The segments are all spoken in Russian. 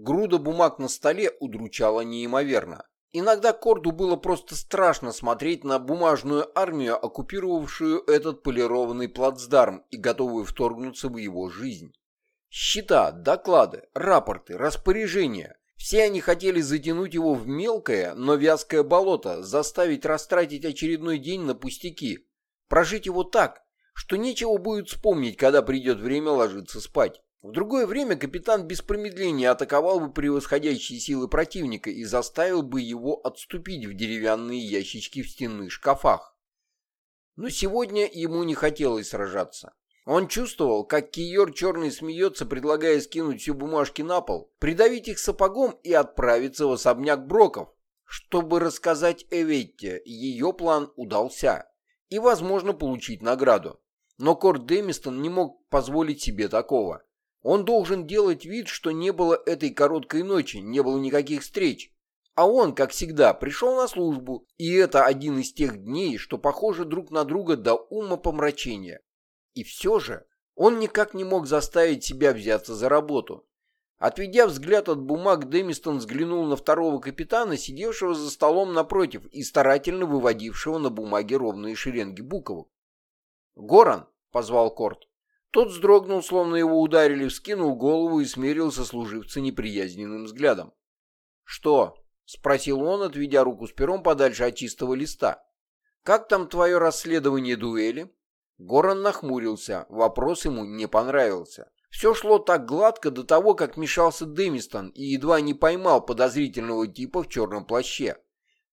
Груда бумаг на столе удручала неимоверно. Иногда Корду было просто страшно смотреть на бумажную армию, оккупировавшую этот полированный плацдарм и готовую вторгнуться в его жизнь. Счета, доклады, рапорты, распоряжения – все они хотели затянуть его в мелкое, но вязкое болото, заставить растратить очередной день на пустяки, прожить его так, что нечего будет вспомнить, когда придет время ложиться спать. В другое время капитан без промедления атаковал бы превосходящие силы противника и заставил бы его отступить в деревянные ящички в стенных шкафах. Но сегодня ему не хотелось сражаться. Он чувствовал, как Киер черный смеется, предлагая скинуть все бумажки на пол, придавить их сапогом и отправиться в особняк Броков, чтобы рассказать Эветте, ее план удался, и, возможно, получить награду. Но Корт Дэмистон не мог позволить себе такого. Он должен делать вид, что не было этой короткой ночи, не было никаких встреч. А он, как всегда, пришел на службу, и это один из тех дней, что похожи друг на друга до ума помрачения. И все же он никак не мог заставить себя взяться за работу. Отведя взгляд от бумаг, Дэмистон взглянул на второго капитана, сидевшего за столом напротив и старательно выводившего на бумаге ровные шеренги буквок. «Горан!» — позвал Корт. Тот вздрогнул, словно его ударили, вскинул голову и смерился служивца неприязненным взглядом. «Что?» — спросил он, отведя руку с пером подальше от чистого листа. «Как там твое расследование дуэли?» Горан нахмурился, вопрос ему не понравился. Все шло так гладко до того, как мешался Дэмистон и едва не поймал подозрительного типа в черном плаще.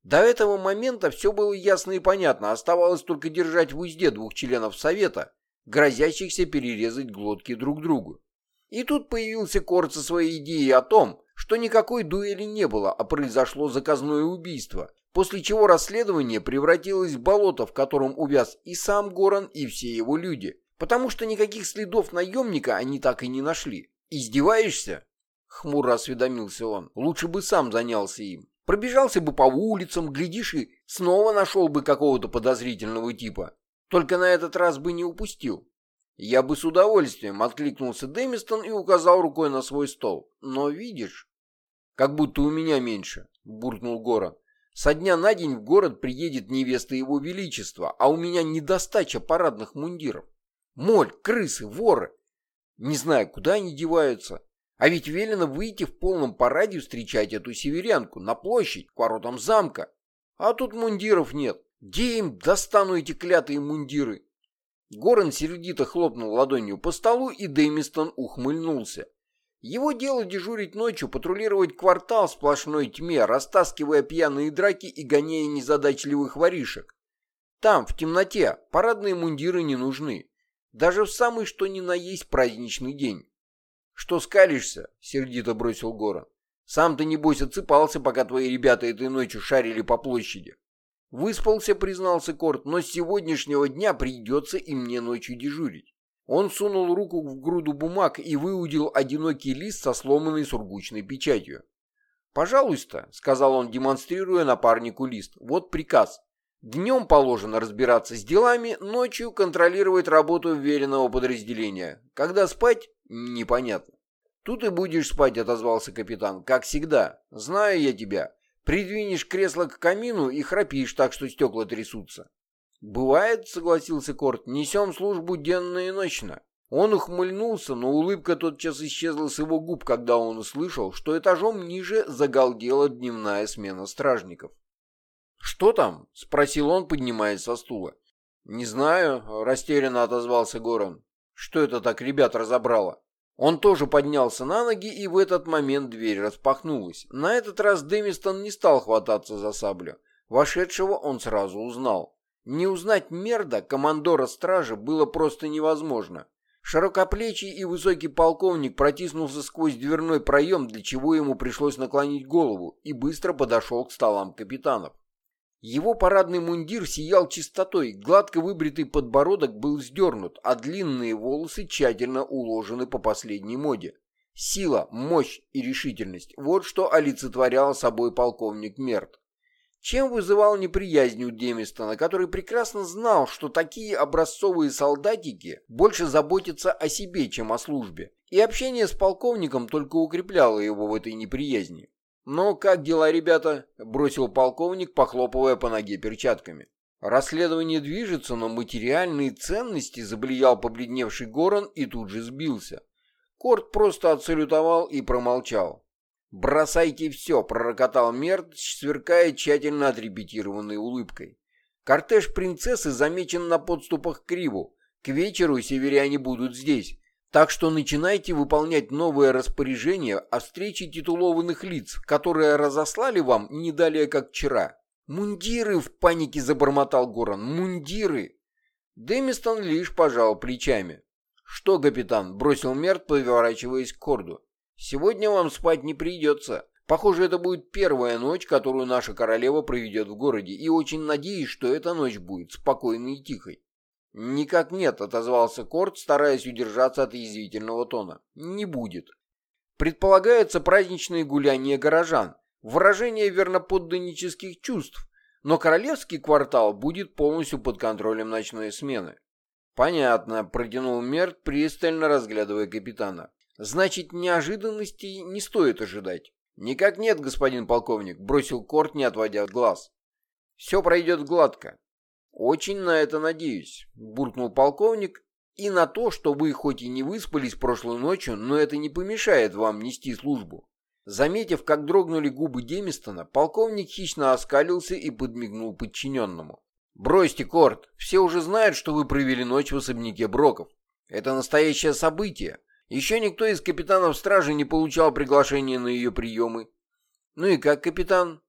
До этого момента все было ясно и понятно, оставалось только держать в узде двух членов Совета, грозящихся перерезать глотки друг другу. И тут появился Корт со своей идеей о том, что никакой дуэли не было, а произошло заказное убийство, после чего расследование превратилось в болото, в котором увяз и сам Горан, и все его люди, потому что никаких следов наемника они так и не нашли. «Издеваешься?» — хмуро осведомился он. «Лучше бы сам занялся им. Пробежался бы по улицам, глядишь, и снова нашел бы какого-то подозрительного типа. Только на этот раз бы не упустил. Я бы с удовольствием откликнулся Дэмистон и указал рукой на свой стол. Но видишь, как будто у меня меньше, буркнул Горан. Со дня на день в город приедет невеста его величества, а у меня недостача парадных мундиров. Моль, крысы, воры. Не знаю, куда они деваются. А ведь велено выйти в полном параде встречать эту северянку на площадь к воротам замка. А тут мундиров нет. Где им достану эти клятые мундиры? Горан сердито хлопнул ладонью по столу, и Дэмистон ухмыльнулся. Его дело дежурить ночью, патрулировать квартал в сплошной тьме, растаскивая пьяные драки и гоняя незадачливых воришек. Там, в темноте, парадные мундиры не нужны. Даже в самый что ни на есть праздничный день. «Что скалишься?» — сердито бросил Горан. «Сам ты, небось, отсыпался, пока твои ребята этой ночью шарили по площади. Выспался, признался Корт, но с сегодняшнего дня придется и мне ночью дежурить. Он сунул руку в груду бумаг и выудил одинокий лист со сломанной сургучной печатью. «Пожалуйста», — сказал он, демонстрируя напарнику лист, — «вот приказ. Днем положено разбираться с делами, ночью контролировать работу веренного подразделения. Когда спать — непонятно». «Тут и будешь спать», — отозвался капитан, — «как всегда. Знаю я тебя. Придвинешь кресло к камину и храпишь так, что стекла трясутся. «Бывает», — согласился Корт, — «несем службу денно и ночно». Он ухмыльнулся, но улыбка тотчас исчезла с его губ, когда он услышал, что этажом ниже загалдела дневная смена стражников. «Что там?» — спросил он, поднимаясь со стула. «Не знаю», — растерянно отозвался Горан. «Что это так ребят разобрало?» Он тоже поднялся на ноги, и в этот момент дверь распахнулась. На этот раз Дэмистон не стал хвататься за саблю. Вошедшего он сразу узнал. Не узнать Мерда, командора стражи, было просто невозможно. Широкоплечий и высокий полковник протиснулся сквозь дверной проем, для чего ему пришлось наклонить голову, и быстро подошел к столам капитанов. Его парадный мундир сиял чистотой, гладко выбритый подбородок был сдернут, а длинные волосы тщательно уложены по последней моде. Сила, мощь и решительность – вот что олицетворял собой полковник Мерт. Чем вызывал неприязнь у Демистона, который прекрасно знал, что такие образцовые солдатики больше заботятся о себе, чем о службе. И общение с полковником только укрепляло его в этой неприязни. «Но как дела, ребята?» – бросил полковник, похлопывая по ноге перчатками. Расследование движется, но материальные ценности заблиял побледневший Горан и тут же сбился. Корт просто отсалютовал и промолчал. «Бросайте все», — пророкотал Мерт, сверкая тщательно отрепетированной улыбкой. «Кортеж принцессы замечен на подступах к Криву. К вечеру северяне будут здесь. Так что начинайте выполнять новое распоряжение о встрече титулованных лиц, которые разослали вам не далее, как вчера. «Мундиры!» — в панике забормотал Горан. «Мундиры!» Дэмистон лишь пожал плечами. «Что, капитан?» — бросил Мерт, поворачиваясь к Корду. «Сегодня вам спать не придется. Похоже, это будет первая ночь, которую наша королева проведет в городе, и очень надеюсь, что эта ночь будет спокойной и тихой». «Никак нет», — отозвался Корд, стараясь удержаться от язвительного тона. «Не будет. Предполагается праздничное гуляние горожан, выражение верноподданнических чувств, но королевский квартал будет полностью под контролем ночной смены. «Понятно», — протянул Мерт, пристально разглядывая капитана. «Значит, неожиданностей не стоит ожидать». «Никак нет, господин полковник», — бросил Корт, не отводя глаз. «Все пройдет гладко». «Очень на это надеюсь», — буркнул полковник, «и на то, что вы хоть и не выспались прошлой ночью, но это не помешает вам нести службу. Заметив, как дрогнули губы Демистона, полковник хищно оскалился и подмигнул подчиненному. «Бросьте, Корт, все уже знают, что вы провели ночь в особняке Броков. Это настоящее событие. Еще никто из капитанов стражи не получал приглашения на ее приемы. Ну и как, капитан?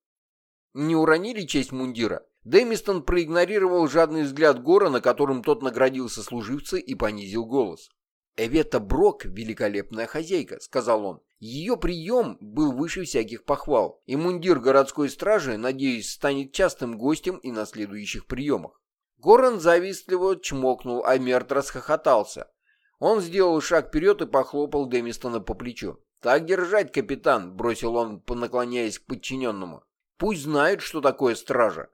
Не уронили честь мундира?» Дэмистон проигнорировал жадный взгляд Гора, на котором тот наградил сослуживца и понизил голос. «Эвета Брок — великолепная хозяйка», — сказал он. Ее прием был выше всяких похвал, и мундир городской стражи, надеюсь, станет частым гостем и на следующих приемах. Горан завистливо чмокнул, а Мерт расхохотался. Он сделал шаг вперед и похлопал Демистона по плечу. «Так держать, капитан», — бросил он, наклоняясь к подчиненному. «Пусть знают, что такое стража».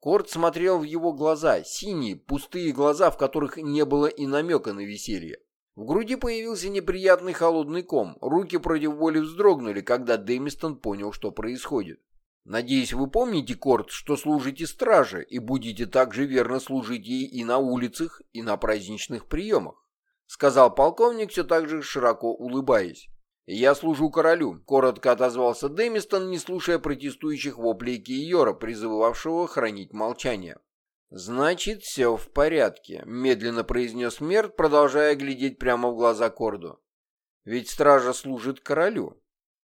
Корт смотрел в его глаза, синие, пустые глаза, в которых не было и намека на веселье. В груди появился неприятный холодный ком, руки против воли вздрогнули, когда Дэмистон понял, что происходит. «Надеюсь, вы помните, Корт, что служите страже и будете так же верно служить ей и на улицах, и на праздничных приемах», сказал полковник, все так же широко улыбаясь. «Я служу королю», — коротко отозвался Дэмистон, не слушая протестующих воплей Киора, призывавшего хранить молчание. «Значит, все в порядке», — медленно произнес Мерт, продолжая глядеть прямо в глаза Корду. «Ведь стража служит королю».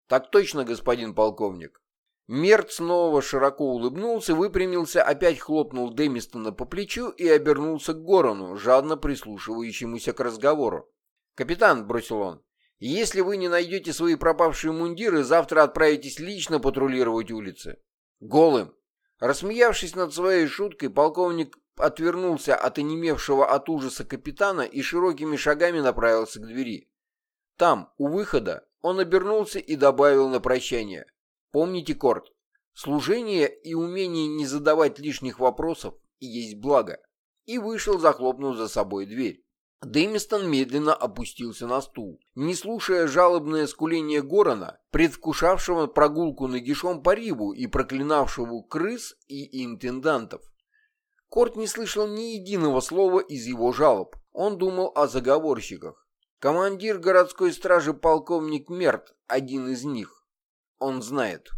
«Так точно, господин полковник». Мерт снова широко улыбнулся, выпрямился, опять хлопнул Дэмистона по плечу и обернулся к Горону, жадно прислушивающемуся к разговору. «Капитан», — бросил он, — «если вы не найдете свои пропавшие мундиры, завтра отправитесь лично патрулировать улицы». «Голым», Рассмеявшись над своей шуткой, полковник отвернулся от онемевшего от ужаса капитана и широкими шагами направился к двери. Там, у выхода, он обернулся и добавил на прощание. «Помните, Корт, служение и умение не задавать лишних вопросов есть благо». И вышел, захлопнув за собой дверь. Дэмистон медленно опустился на стул, не слушая жалобное скуление Горана, предвкушавшего прогулку нагишом по Риву и проклинавшего крыс и интендантов. Корт не слышал ни единого слова из его жалоб. Он думал о заговорщиках. Командир городской стражи полковник Мерт, один из них. Он знает.